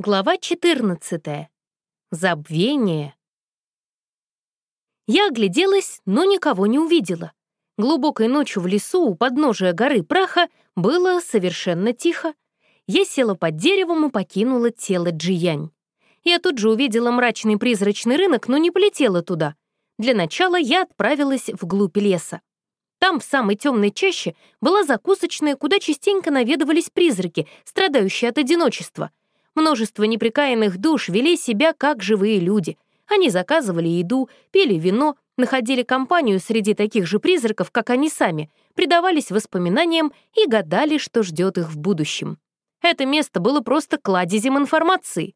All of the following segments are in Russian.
Глава 14. Забвение. Я огляделась, но никого не увидела. Глубокой ночью в лесу у подножия горы праха было совершенно тихо. Я села под деревом и покинула тело Джиянь. Я тут же увидела мрачный призрачный рынок, но не полетела туда. Для начала я отправилась вглубь леса. Там, в самой темной чаще, была закусочная, куда частенько наведывались призраки, страдающие от одиночества — Множество неприкаянных душ вели себя как живые люди. Они заказывали еду, пили вино, находили компанию среди таких же призраков, как они сами, предавались воспоминаниям и гадали, что ждет их в будущем. Это место было просто кладезем информации.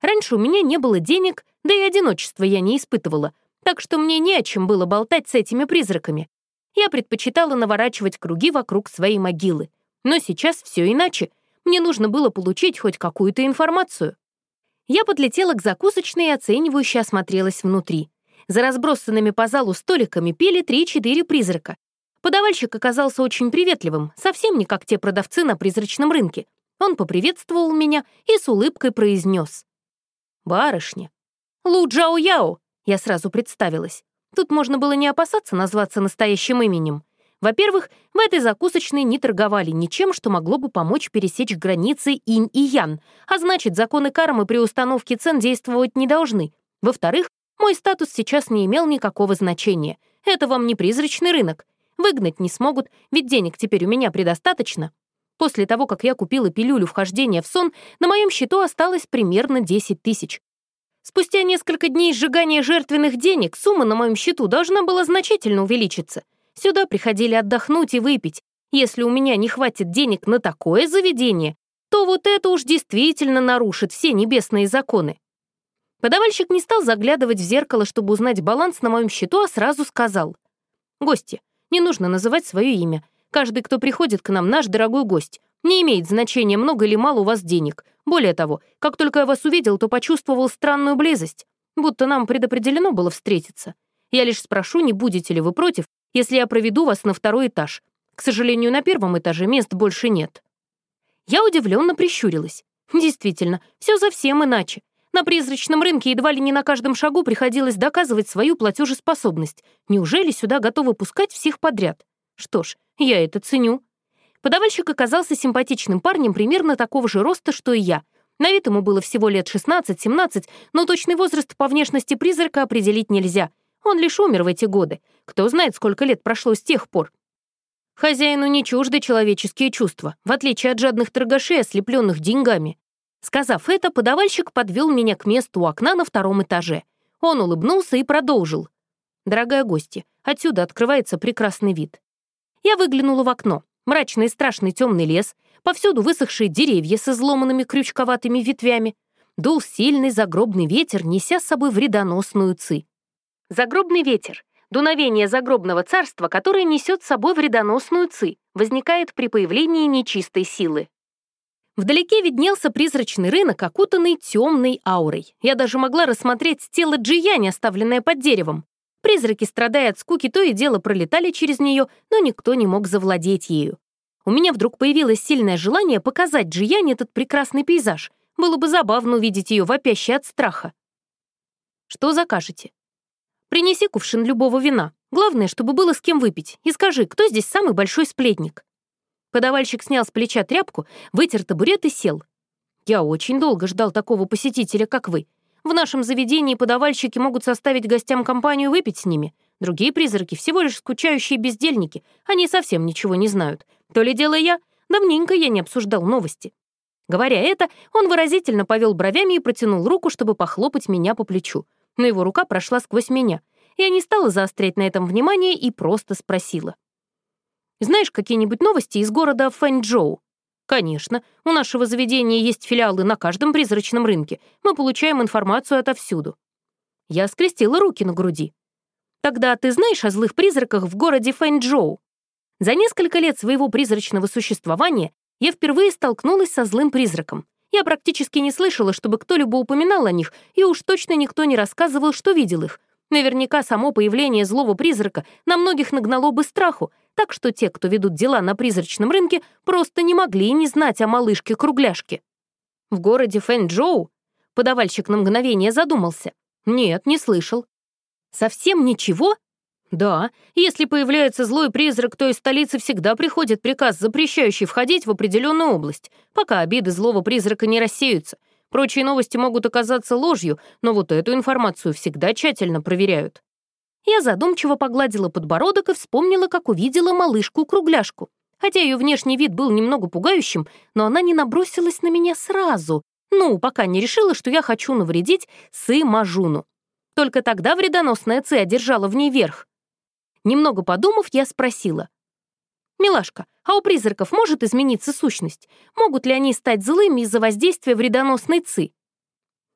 Раньше у меня не было денег, да и одиночества я не испытывала, так что мне не о чем было болтать с этими призраками. Я предпочитала наворачивать круги вокруг своей могилы. Но сейчас все иначе — мне нужно было получить хоть какую-то информацию. Я подлетела к закусочной и оценивающе осмотрелась внутри. За разбросанными по залу столиками пели три-четыре призрака. Подавальщик оказался очень приветливым, совсем не как те продавцы на призрачном рынке. Он поприветствовал меня и с улыбкой произнес. «Барышня». «Лу Джао Яо», — я сразу представилась. Тут можно было не опасаться назваться настоящим именем. Во-первых, в этой закусочной не торговали ничем, что могло бы помочь пересечь границы инь и ян, а значит, законы кармы при установке цен действовать не должны. Во-вторых, мой статус сейчас не имел никакого значения. Это вам не призрачный рынок. Выгнать не смогут, ведь денег теперь у меня предостаточно. После того, как я купила пилюлю вхождения в сон, на моем счету осталось примерно 10 тысяч. Спустя несколько дней сжигания жертвенных денег сумма на моем счету должна была значительно увеличиться — Сюда приходили отдохнуть и выпить. Если у меня не хватит денег на такое заведение, то вот это уж действительно нарушит все небесные законы. Подавальщик не стал заглядывать в зеркало, чтобы узнать баланс на моем счету, а сразу сказал. «Гости, не нужно называть свое имя. Каждый, кто приходит к нам, наш дорогой гость. Не имеет значения, много или мало у вас денег. Более того, как только я вас увидел, то почувствовал странную близость, будто нам предопределено было встретиться. Я лишь спрошу, не будете ли вы против, если я проведу вас на второй этаж. К сожалению, на первом этаже мест больше нет». Я удивленно прищурилась. Действительно, все совсем иначе. На призрачном рынке едва ли не на каждом шагу приходилось доказывать свою платежеспособность. Неужели сюда готовы пускать всех подряд? Что ж, я это ценю. Подавальщик оказался симпатичным парнем примерно такого же роста, что и я. На вид ему было всего лет 16-17, но точный возраст по внешности призрака определить нельзя — он лишь умер в эти годы. Кто знает, сколько лет прошло с тех пор. Хозяину не чужды человеческие чувства, в отличие от жадных торгашей, ослепленных деньгами. Сказав это, подавальщик подвел меня к месту у окна на втором этаже. Он улыбнулся и продолжил. «Дорогая гостья, отсюда открывается прекрасный вид». Я выглянула в окно. Мрачный и страшный темный лес, повсюду высохшие деревья с изломанными крючковатыми ветвями. Дул сильный загробный ветер, неся с собой вредоносную ци. Загробный ветер — дуновение загробного царства, которое несет с собой вредоносную ци, возникает при появлении нечистой силы. Вдалеке виднелся призрачный рынок, окутанный темной аурой. Я даже могла рассмотреть тело Джияни, оставленное под деревом. Призраки, страдая от скуки, то и дело пролетали через нее, но никто не мог завладеть ею. У меня вдруг появилось сильное желание показать Джияне этот прекрасный пейзаж. Было бы забавно увидеть ее вопящей от страха. «Что закажете?» Принеси кувшин любого вина. Главное, чтобы было с кем выпить. И скажи, кто здесь самый большой сплетник?» Подавальщик снял с плеча тряпку, вытер табурет и сел. «Я очень долго ждал такого посетителя, как вы. В нашем заведении подавальщики могут составить гостям компанию выпить с ними. Другие призраки — всего лишь скучающие бездельники. Они совсем ничего не знают. То ли дело я. Давненько я не обсуждал новости». Говоря это, он выразительно повел бровями и протянул руку, чтобы похлопать меня по плечу но его рука прошла сквозь меня. Я не стала заострять на этом внимание и просто спросила. «Знаешь какие-нибудь новости из города Фэнчжоу?» «Конечно. У нашего заведения есть филиалы на каждом призрачном рынке. Мы получаем информацию отовсюду». Я скрестила руки на груди. «Тогда ты знаешь о злых призраках в городе Фэнчжоу?» За несколько лет своего призрачного существования я впервые столкнулась со злым призраком. Я практически не слышала, чтобы кто-либо упоминал о них, и уж точно никто не рассказывал, что видел их. Наверняка само появление злого призрака на многих нагнало бы страху, так что те, кто ведут дела на призрачном рынке, просто не могли не знать о малышке-кругляшке. В городе Фэнчжоу? Подавальщик на мгновение задумался. Нет, не слышал. Совсем ничего? Да, если появляется злой призрак, то из столицы всегда приходит приказ, запрещающий входить в определенную область, пока обиды злого призрака не рассеются. Прочие новости могут оказаться ложью, но вот эту информацию всегда тщательно проверяют. Я задумчиво погладила подбородок и вспомнила, как увидела малышку-кругляшку. Хотя ее внешний вид был немного пугающим, но она не набросилась на меня сразу. Ну, пока не решила, что я хочу навредить Сы Мажуну. Только тогда вредоносная Ци одержала в ней верх. Немного подумав, я спросила. «Милашка, а у призраков может измениться сущность? Могут ли они стать злыми из-за воздействия вредоносной Ци?»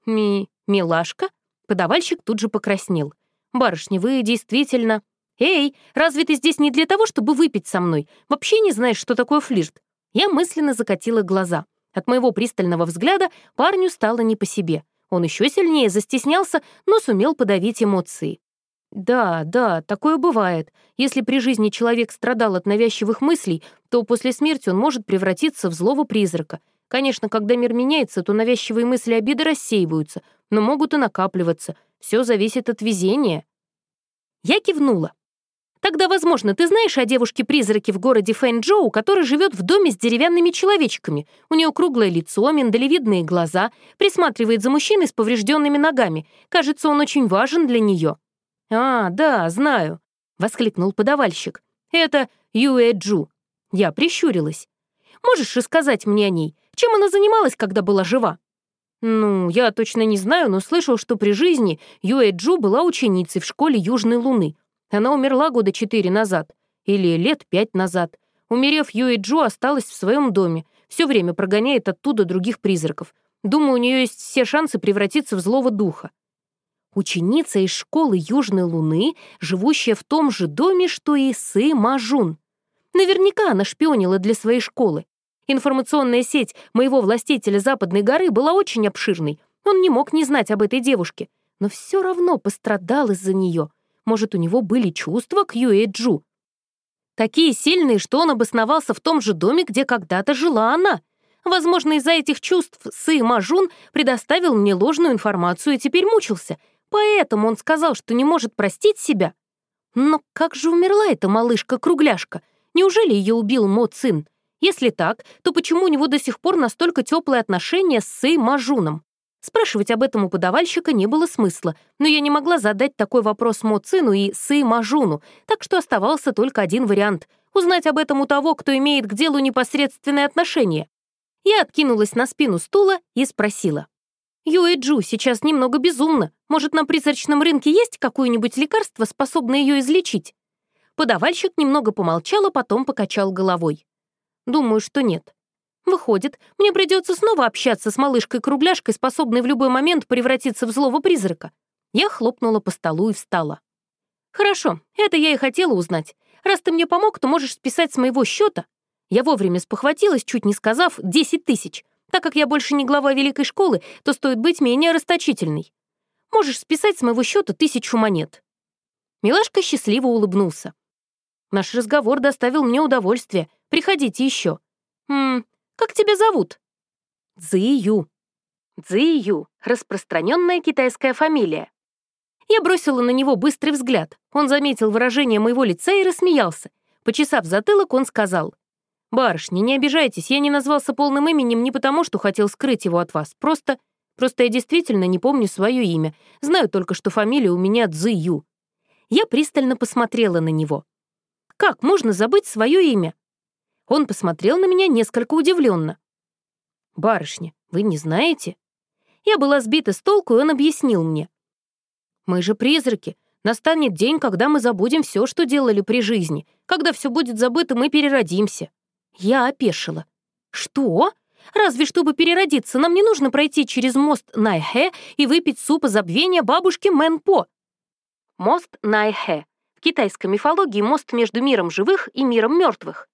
«Ми... Милашка?» Подавальщик тут же покраснел. «Барышня, вы действительно...» «Эй, разве ты здесь не для того, чтобы выпить со мной? Вообще не знаешь, что такое флирт?» Я мысленно закатила глаза. От моего пристального взгляда парню стало не по себе. Он еще сильнее застеснялся, но сумел подавить эмоции. Да, да, такое бывает. Если при жизни человек страдал от навязчивых мыслей, то после смерти он может превратиться в злого призрака. Конечно, когда мир меняется, то навязчивые мысли обиды рассеиваются, но могут и накапливаться. Все зависит от везения. Я кивнула. Тогда, возможно, ты знаешь о девушке-призраке в городе Фэнчжоу, которая живет в доме с деревянными человечками. У нее круглое лицо, миндалевидные глаза, присматривает за мужчиной с поврежденными ногами. Кажется, он очень важен для нее. «А, да, знаю», — воскликнул подавальщик. «Это Юэ Джу». Я прищурилась. «Можешь рассказать мне о ней? Чем она занималась, когда была жива?» «Ну, я точно не знаю, но слышал, что при жизни Юэ Джу была ученицей в школе Южной Луны. Она умерла года четыре назад. Или лет пять назад. Умерев, Юэ Джу осталась в своем доме. Все время прогоняет оттуда других призраков. Думаю, у нее есть все шансы превратиться в злого духа. Ученица из школы Южной Луны, живущая в том же доме, что и Сы Мажун. Наверняка она шпионила для своей школы. Информационная сеть моего властителя Западной горы была очень обширной. Он не мог не знать об этой девушке, но все равно пострадал из-за нее. Может, у него были чувства к Юэ Джу? Такие сильные, что он обосновался в том же доме, где когда-то жила она. Возможно, из-за этих чувств Сы Мажун предоставил мне ложную информацию и теперь мучился — Поэтому он сказал, что не может простить себя. Но как же умерла эта малышка-кругляшка? Неужели ее убил Мо? Если так, то почему у него до сих пор настолько теплые отношения с Сэй Мажуном? Спрашивать об этом у подавальщика не было смысла, но я не могла задать такой вопрос Мо и Сэй Мажуну, так что оставался только один вариант — узнать об этом у того, кто имеет к делу непосредственное отношение. Я откинулась на спину стула и спросила. Юэ Джу сейчас немного безумна. Может, на призрачном рынке есть какое-нибудь лекарство, способное ее излечить?» Подавальщик немного помолчал, а потом покачал головой. «Думаю, что нет. Выходит, мне придется снова общаться с малышкой-кругляшкой, способной в любой момент превратиться в злого призрака». Я хлопнула по столу и встала. «Хорошо, это я и хотела узнать. Раз ты мне помог, то можешь списать с моего счета. Я вовремя спохватилась, чуть не сказав, 10 тысяч. Так как я больше не глава великой школы, то стоит быть менее расточительной. Можешь списать с моего счета тысячу монет». Милашка счастливо улыбнулся. «Наш разговор доставил мне удовольствие. Приходите еще. Ммм, как тебя зовут?» Цзию. Цзию — распространенная китайская фамилия. Я бросила на него быстрый взгляд. Он заметил выражение моего лица и рассмеялся. Почесав затылок, он сказал, «Барышня, не обижайтесь, я не назвался полным именем не потому, что хотел скрыть его от вас. Просто... Просто я действительно не помню свое имя. Знаю только, что фамилия у меня Цзы Ю». Я пристально посмотрела на него. «Как можно забыть свое имя?» Он посмотрел на меня несколько удивленно. «Барышня, вы не знаете?» Я была сбита с толку, и он объяснил мне. «Мы же призраки. Настанет день, когда мы забудем все, что делали при жизни. Когда все будет забыто, мы переродимся». Я опешила. «Что? Разве чтобы переродиться, нам не нужно пройти через мост Найхэ и выпить супа забвения бабушки Мэн-По?» Мост Найхэ. В китайской мифологии мост между миром живых и миром мертвых.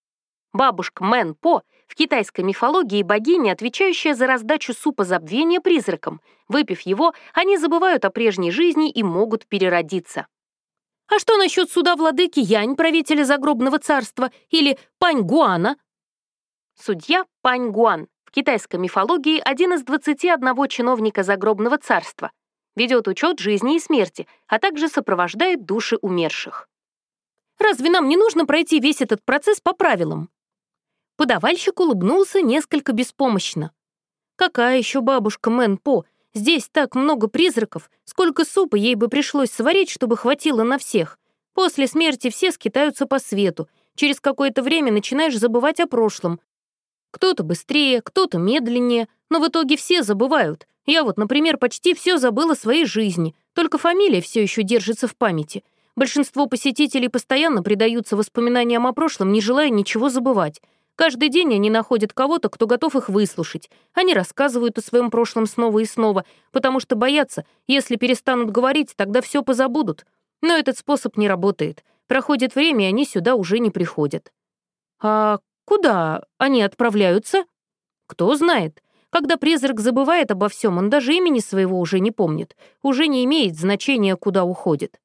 Бабушка Мэн-По в китайской мифологии богиня, отвечающая за раздачу супа забвения призракам. Выпив его, они забывают о прежней жизни и могут переродиться. А что насчет суда владыки Янь, правителя загробного царства, или Пань Гуана? Судья Пань Гуан. В китайской мифологии один из 21 чиновника загробного царства. Ведет учет жизни и смерти, а также сопровождает души умерших. Разве нам не нужно пройти весь этот процесс по правилам? Подавальщик улыбнулся несколько беспомощно. Какая еще бабушка Мэн По? Здесь так много призраков, сколько супа ей бы пришлось сварить, чтобы хватило на всех. После смерти все скитаются по свету. Через какое-то время начинаешь забывать о прошлом. Кто-то быстрее, кто-то медленнее, но в итоге все забывают. Я вот, например, почти все забыла своей жизни, только фамилия все еще держится в памяти. Большинство посетителей постоянно предаются воспоминаниям о прошлом, не желая ничего забывать. Каждый день они находят кого-то, кто готов их выслушать. Они рассказывают о своем прошлом снова и снова, потому что боятся, если перестанут говорить, тогда все позабудут. Но этот способ не работает. Проходит время, и они сюда уже не приходят. А куда они отправляются? Кто знает. Когда призрак забывает обо всем, он даже имени своего уже не помнит. Уже не имеет значения, куда уходит.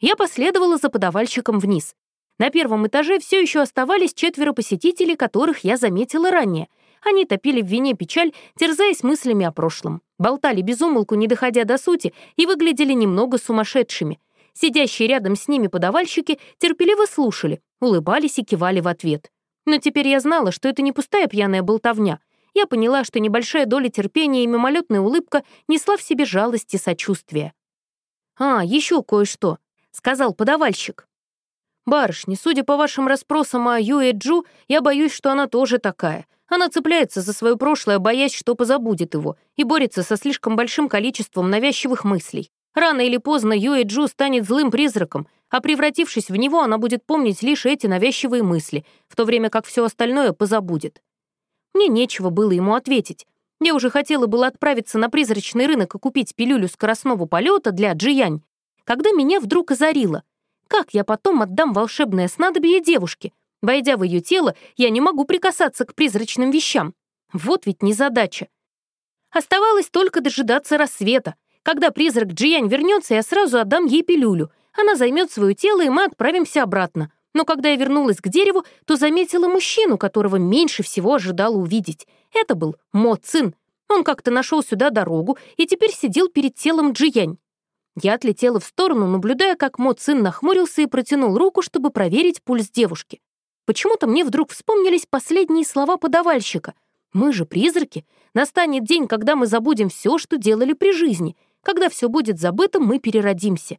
Я последовала за подавальщиком вниз. На первом этаже все еще оставались четверо посетителей, которых я заметила ранее. Они топили в вине печаль, терзаясь мыслями о прошлом. Болтали без умолку, не доходя до сути, и выглядели немного сумасшедшими. Сидящие рядом с ними подавальщики терпеливо слушали, улыбались и кивали в ответ. Но теперь я знала, что это не пустая пьяная болтовня. Я поняла, что небольшая доля терпения и мимолетная улыбка несла в себе жалость и сочувствие. «А, еще кое-что», — сказал подавальщик. «Барышни, судя по вашим расспросам о Юэ Джу, я боюсь, что она тоже такая. Она цепляется за свое прошлое, боясь, что позабудет его, и борется со слишком большим количеством навязчивых мыслей. Рано или поздно Юэ Джу станет злым призраком, а превратившись в него, она будет помнить лишь эти навязчивые мысли, в то время как все остальное позабудет. Мне нечего было ему ответить. Я уже хотела было отправиться на призрачный рынок и купить пилюлю скоростного полета для Джиянь, когда меня вдруг озарило — как я потом отдам волшебное снадобье девушке? Войдя в ее тело, я не могу прикасаться к призрачным вещам. Вот ведь незадача. Оставалось только дожидаться рассвета. Когда призрак Джиянь вернется, я сразу отдам ей пилюлю. Она займет свое тело, и мы отправимся обратно. Но когда я вернулась к дереву, то заметила мужчину, которого меньше всего ожидала увидеть. Это был Мо Цин. Он как-то нашел сюда дорогу и теперь сидел перед телом Джиянь. Я отлетела в сторону, наблюдая, как Мо Цин нахмурился и протянул руку, чтобы проверить пульс девушки. Почему-то мне вдруг вспомнились последние слова подавальщика. «Мы же призраки. Настанет день, когда мы забудем все, что делали при жизни. Когда все будет забыто, мы переродимся.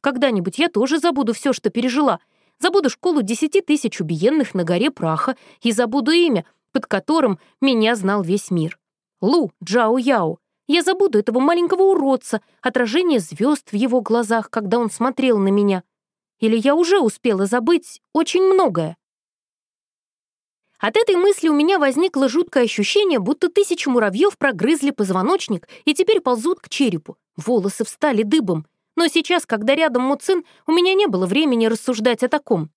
Когда-нибудь я тоже забуду все, что пережила. Забуду школу десяти тысяч убиенных на горе праха и забуду имя, под которым меня знал весь мир. Лу Джао Яо. Я забуду этого маленького уродца, отражение звезд в его глазах, когда он смотрел на меня. Или я уже успела забыть очень многое. От этой мысли у меня возникло жуткое ощущение, будто тысячи муравьев прогрызли позвоночник и теперь ползут к черепу. Волосы встали дыбом. Но сейчас, когда рядом Муцин, у меня не было времени рассуждать о таком.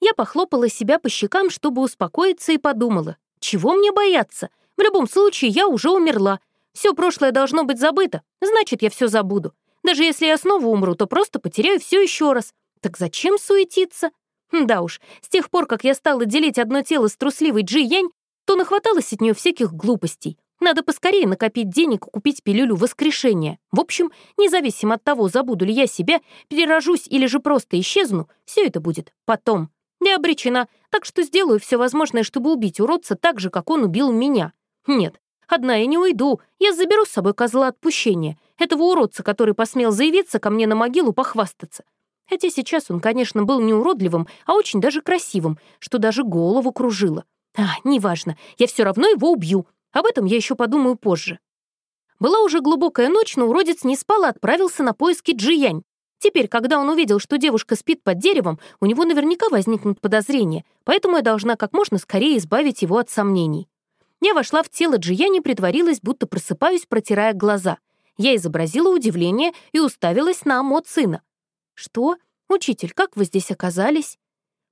Я похлопала себя по щекам, чтобы успокоиться, и подумала, чего мне бояться? В любом случае, я уже умерла, все прошлое должно быть забыто, значит, я все забуду. Даже если я снова умру, то просто потеряю все еще раз. Так зачем суетиться? Да уж, с тех пор, как я стала делить одно тело с трусливой Джи Янь, то нахваталось от нее всяких глупостей. Надо поскорее накопить денег и купить пилюлю воскрешения. В общем, независимо от того, забуду ли я себя, перерожусь или же просто исчезну, все это будет потом. Я обречена, так что сделаю все возможное, чтобы убить уродца так же, как он убил меня. Нет, Одна я не уйду, я заберу с собой козла отпущения, этого уродца, который посмел заявиться ко мне на могилу похвастаться. Хотя сейчас он, конечно, был не уродливым, а очень даже красивым, что даже голову кружило. А, неважно, я все равно его убью. Об этом я еще подумаю позже. Была уже глубокая ночь, но уродец не спал и отправился на поиски Джиянь. Теперь, когда он увидел, что девушка спит под деревом, у него наверняка возникнут подозрения, поэтому я должна как можно скорее избавить его от сомнений. Я вошла в тело Джияни, притворилась, будто просыпаюсь, протирая глаза. Я изобразила удивление и уставилась на Мо сына. «Что? Учитель, как вы здесь оказались?»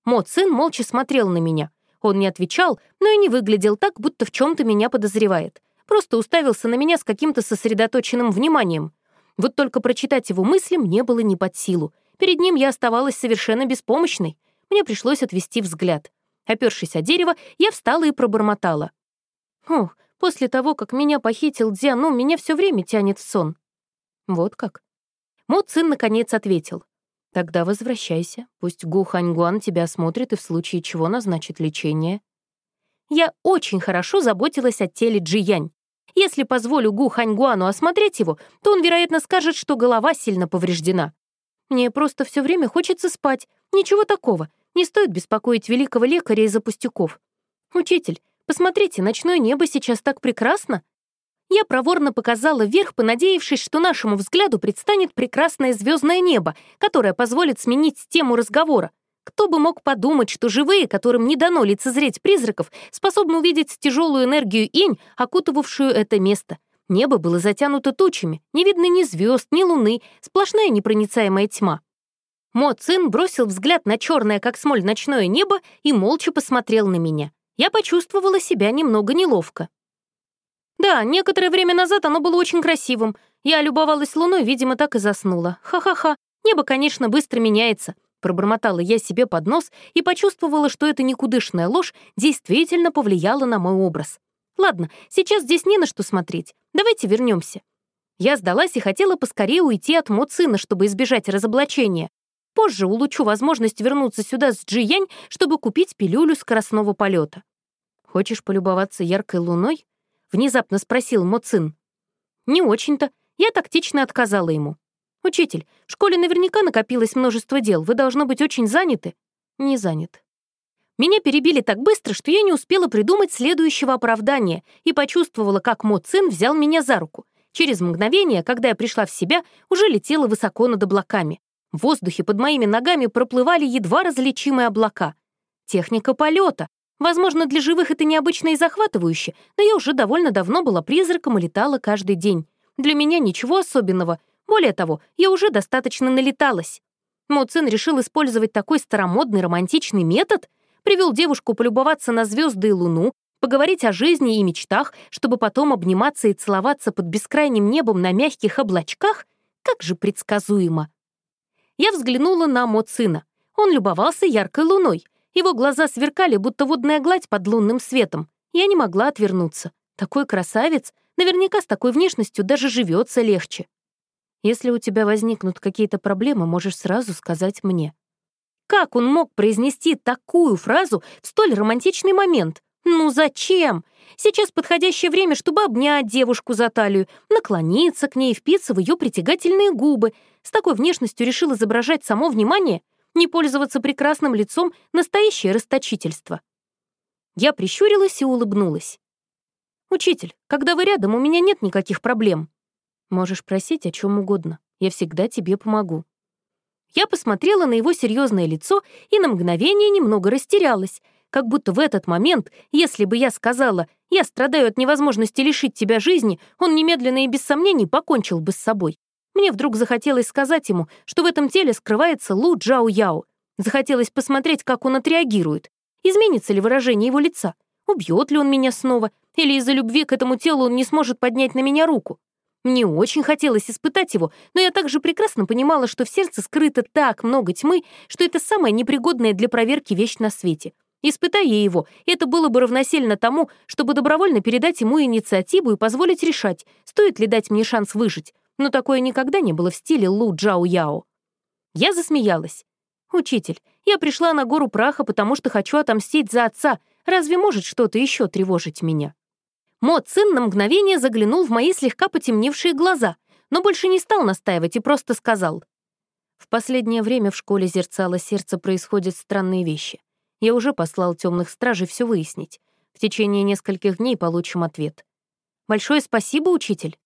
Мо сын молча смотрел на меня. Он не отвечал, но и не выглядел так, будто в чем то меня подозревает. Просто уставился на меня с каким-то сосредоточенным вниманием. Вот только прочитать его мысли мне было не под силу. Перед ним я оставалась совершенно беспомощной. Мне пришлось отвести взгляд. Опершись о дерево, я встала и пробормотала. Ох, после того, как меня похитил Дзяну, меня все время тянет в сон. Вот как. Мо Цин наконец ответил. Тогда возвращайся. Пусть Гу Ханьгуан тебя осмотрит и в случае чего назначит лечение. Я очень хорошо заботилась о теле Джиянь. Если позволю Гу Ханьгуану осмотреть его, то он, вероятно, скажет, что голова сильно повреждена. Мне просто все время хочется спать. Ничего такого. Не стоит беспокоить великого лекаря из-за пустяков. Учитель, посмотрите, ночное небо сейчас так прекрасно. Я проворно показала вверх, понадеявшись, что нашему взгляду предстанет прекрасное звездное небо, которое позволит сменить тему разговора. Кто бы мог подумать, что живые, которым не дано лицезреть призраков, способны увидеть тяжелую энергию инь, окутывавшую это место. Небо было затянуто тучами, не видно ни звезд, ни луны, сплошная непроницаемая тьма. Мо Цин бросил взгляд на черное, как смоль, ночное небо и молча посмотрел на меня. Я почувствовала себя немного неловко. Да, некоторое время назад оно было очень красивым. Я любовалась луной, видимо, так и заснула. Ха-ха-ха. Небо, конечно, быстро меняется. Пробормотала я себе под нос и почувствовала, что эта никудышная ложь действительно повлияла на мой образ. Ладно, сейчас здесь не на что смотреть. Давайте вернемся. Я сдалась и хотела поскорее уйти от Моцина, чтобы избежать разоблачения. Позже улучшу возможность вернуться сюда с Джиянь, чтобы купить пилюлю скоростного полета. «Хочешь полюбоваться яркой луной?» — внезапно спросил Моцин. «Не очень-то. Я тактично отказала ему. «Учитель, в школе наверняка накопилось множество дел. Вы, должно быть, очень заняты». «Не занят». Меня перебили так быстро, что я не успела придумать следующего оправдания и почувствовала, как Мо Цин взял меня за руку. Через мгновение, когда я пришла в себя, уже летела высоко над облаками. В воздухе под моими ногами проплывали едва различимые облака. Техника полета. Возможно, для живых это необычно и захватывающе, но я уже довольно давно была призраком и летала каждый день. Для меня ничего особенного. Более того, я уже достаточно налеталась. Моцин решил использовать такой старомодный романтичный метод, привел девушку полюбоваться на звезды и луну, поговорить о жизни и мечтах, чтобы потом обниматься и целоваться под бескрайним небом на мягких облачках? Как же предсказуемо. Я взглянула на Моцина. Он любовался яркой луной. Его глаза сверкали, будто водная гладь под лунным светом. Я не могла отвернуться. Такой красавец, наверняка с такой внешностью даже живется легче. Если у тебя возникнут какие-то проблемы, можешь сразу сказать мне». Как он мог произнести такую фразу в столь романтичный момент? Ну зачем? Сейчас подходящее время, чтобы обнять девушку за талию, наклониться к ней, впиться в ее притягательные губы. С такой внешностью решил изображать само внимание, не пользоваться прекрасным лицом — настоящее расточительство. Я прищурилась и улыбнулась. «Учитель, когда вы рядом, у меня нет никаких проблем. Можешь просить о чем угодно. Я всегда тебе помогу». Я посмотрела на его серьезное лицо и на мгновение немного растерялась, как будто в этот момент, если бы я сказала «я страдаю от невозможности лишить тебя жизни», он немедленно и без сомнений покончил бы с собой. Мне вдруг захотелось сказать ему, что в этом теле скрывается Лу Джао Яо. Захотелось посмотреть, как он отреагирует. Изменится ли выражение его лица? Убьет ли он меня снова? Или из-за любви к этому телу он не сможет поднять на меня руку? Мне очень хотелось испытать его, но я также прекрасно понимала, что в сердце скрыто так много тьмы, что это самая непригодная для проверки вещь на свете. Испытая его, это было бы равносильно тому, чтобы добровольно передать ему инициативу и позволить решать, стоит ли дать мне шанс выжить. Но такое никогда не было в стиле Лу Джао Яо. Я засмеялась. «Учитель, я пришла на гору праха, потому что хочу отомстить за отца. Разве может что-то еще тревожить меня?» Мо Цин на мгновение заглянул в мои слегка потемневшие глаза, но больше не стал настаивать и просто сказал. «В последнее время в школе зерцало сердце происходят странные вещи. Я уже послал темных стражей все выяснить. В течение нескольких дней получим ответ. Большое спасибо, учитель».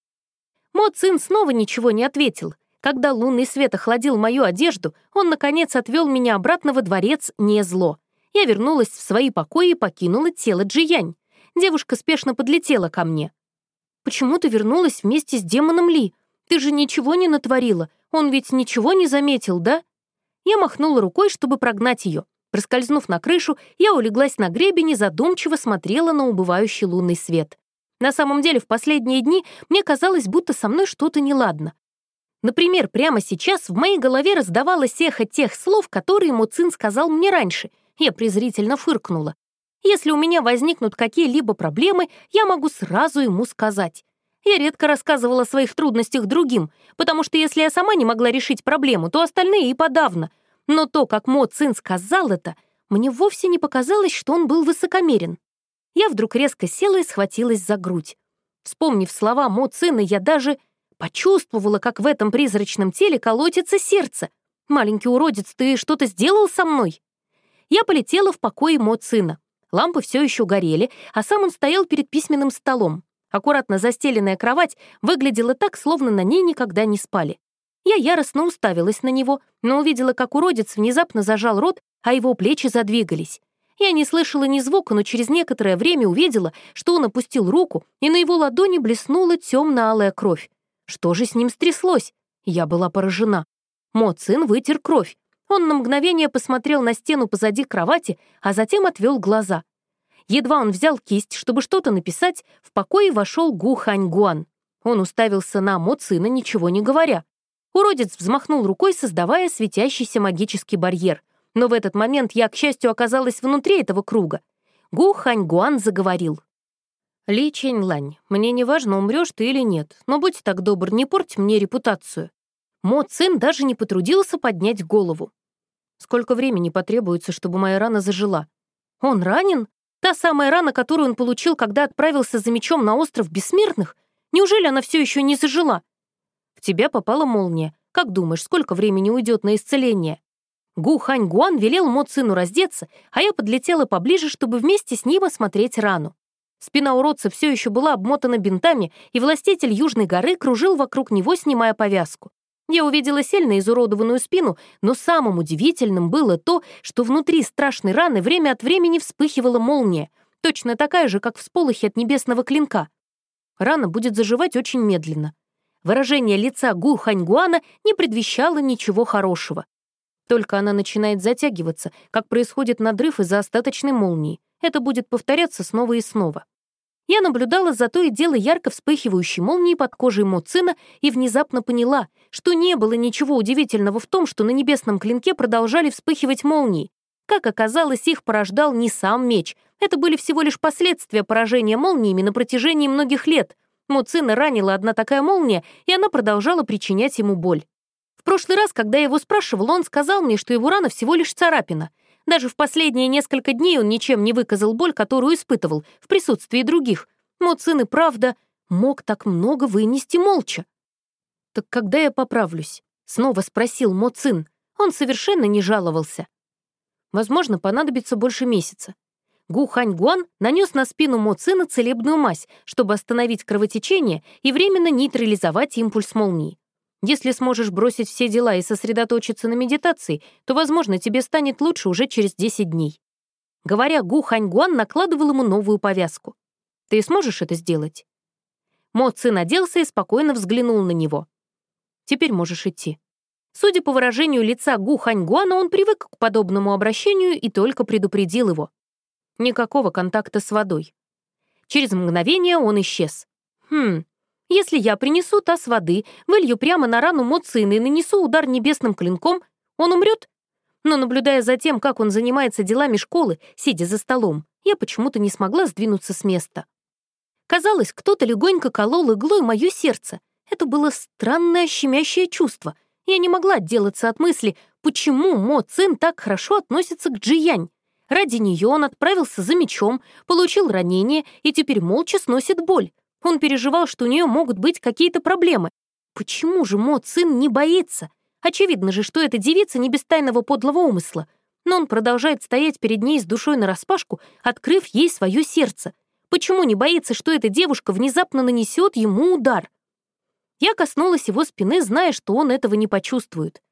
Мо Цин снова ничего не ответил. Когда лунный свет охладил мою одежду, он, наконец, отвел меня обратно во дворец не зло. Я вернулась в свои покои и покинула тело Джиянь девушка спешно подлетела ко мне. «Почему ты вернулась вместе с демоном Ли? Ты же ничего не натворила. Он ведь ничего не заметил, да?» Я махнула рукой, чтобы прогнать ее. Проскользнув на крышу, я улеглась на гребень и задумчиво смотрела на убывающий лунный свет. На самом деле, в последние дни мне казалось, будто со мной что-то неладно. Например, прямо сейчас в моей голове раздавалось эхо тех слов, которые Муцин сказал мне раньше. Я презрительно фыркнула. Если у меня возникнут какие-либо проблемы, я могу сразу ему сказать. Я редко рассказывала о своих трудностях другим, потому что если я сама не могла решить проблему, то остальные и подавно. Но то, как Мо Цин сказал это, мне вовсе не показалось, что он был высокомерен. Я вдруг резко села и схватилась за грудь. Вспомнив слова Мо Цина, я даже почувствовала, как в этом призрачном теле колотится сердце. «Маленький уродец, ты что-то сделал со мной?» Я полетела в покой Мо Цина. Лампы все еще горели, а сам он стоял перед письменным столом. Аккуратно застеленная кровать выглядела так, словно на ней никогда не спали. Я яростно уставилась на него, но увидела, как уродец внезапно зажал рот, а его плечи задвигались. Я не слышала ни звука, но через некоторое время увидела, что он опустил руку, и на его ладони блеснула темно-алая кровь. Что же с ним стряслось? Я была поражена. Мо Цин вытер кровь. Он на мгновение посмотрел на стену позади кровати, а затем отвел глаза. Едва он взял кисть, чтобы что-то написать, в покое вошел Гу Хань. Он уставился на Мо Цина, ничего не говоря. Уродец взмахнул рукой, создавая светящийся магический барьер. Но в этот момент я, к счастью, оказалась внутри этого круга. Гу Хань Гуан заговорил. «Ли Чень Лань, мне не важно, умрешь ты или нет, но будь так добр, не порть мне репутацию». Мо Цин даже не потрудился поднять голову. «Сколько времени потребуется, чтобы моя рана зажила?» «Он ранен?» Та самая рана, которую он получил, когда отправился за мечом на остров Бессмертных? Неужели она все еще не зажила? В тебя попала молния. Как думаешь, сколько времени уйдет на исцеление? Гу Хань Гуан велел Мо Цину раздеться, а я подлетела поближе, чтобы вместе с ним осмотреть рану. Спина уродца все еще была обмотана бинтами, и властитель Южной горы кружил вокруг него, снимая повязку. Я увидела сильно изуродованную спину, но самым удивительным было то, что внутри страшной раны время от времени вспыхивала молния, точно такая же, как в сполохе от небесного клинка. Рана будет заживать очень медленно. Выражение лица Гу Ханьгуана не предвещало ничего хорошего. Только она начинает затягиваться, как происходит надрыв из-за остаточной молнии. Это будет повторяться снова и снова. Я наблюдала за то и дело ярко вспыхивающей молнии под кожей Моцина и внезапно поняла, что не было ничего удивительного в том, что на небесном клинке продолжали вспыхивать молнии. Как оказалось, их порождал не сам меч. Это были всего лишь последствия поражения молниями на протяжении многих лет. Муцина ранила одна такая молния, и она продолжала причинять ему боль. В прошлый раз, когда я его спрашивала, он сказал мне, что его рана всего лишь царапина — даже в последние несколько дней он ничем не выказал боль, которую испытывал в присутствии других. Моцин и правда мог так много вынести молча. «Так когда я поправлюсь?» — снова спросил Моцин. Он совершенно не жаловался. Возможно, понадобится больше месяца. Гу Хань Гуан нанес на спину Моцина целебную мазь, чтобы остановить кровотечение и временно нейтрализовать импульс молнии. Если сможешь бросить все дела и сосредоточиться на медитации, то, возможно, тебе станет лучше уже через 10 дней. Говоря, Гу Ханьгуан накладывал ему новую повязку. Ты сможешь это сделать? Мо Ци наделся и спокойно взглянул на него. Теперь можешь идти. Судя по выражению лица Гу Ханьгуана, он привык к подобному обращению и только предупредил его. Никакого контакта с водой. Через мгновение он исчез. Хм, если я принесу таз воды, вылью прямо на рану Моцина и нанесу удар небесным клинком, он умрет? Но наблюдая за тем, как он занимается делами школы, сидя за столом, я почему-то не смогла сдвинуться с места. Казалось, кто-то легонько колол иглой мое сердце. Это было странное щемящее чувство. Я не могла отделаться от мысли, почему Мо Цин так хорошо относится к Джиянь. Ради нее он отправился за мечом, получил ранение и теперь молча сносит боль. Он переживал, что у нее могут быть какие-то проблемы. Почему же Мо сын не боится? Очевидно же, что эта девица не без тайного подлого умысла. Но он продолжает стоять перед ней с душой нараспашку, открыв ей свое сердце. Почему не боится, что эта девушка внезапно нанесет ему удар? Я коснулась его спины, зная, что он этого не почувствует.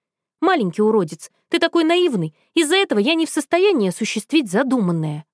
«Маленький уродец, ты такой наивный, из-за этого я не в состоянии осуществить задуманное».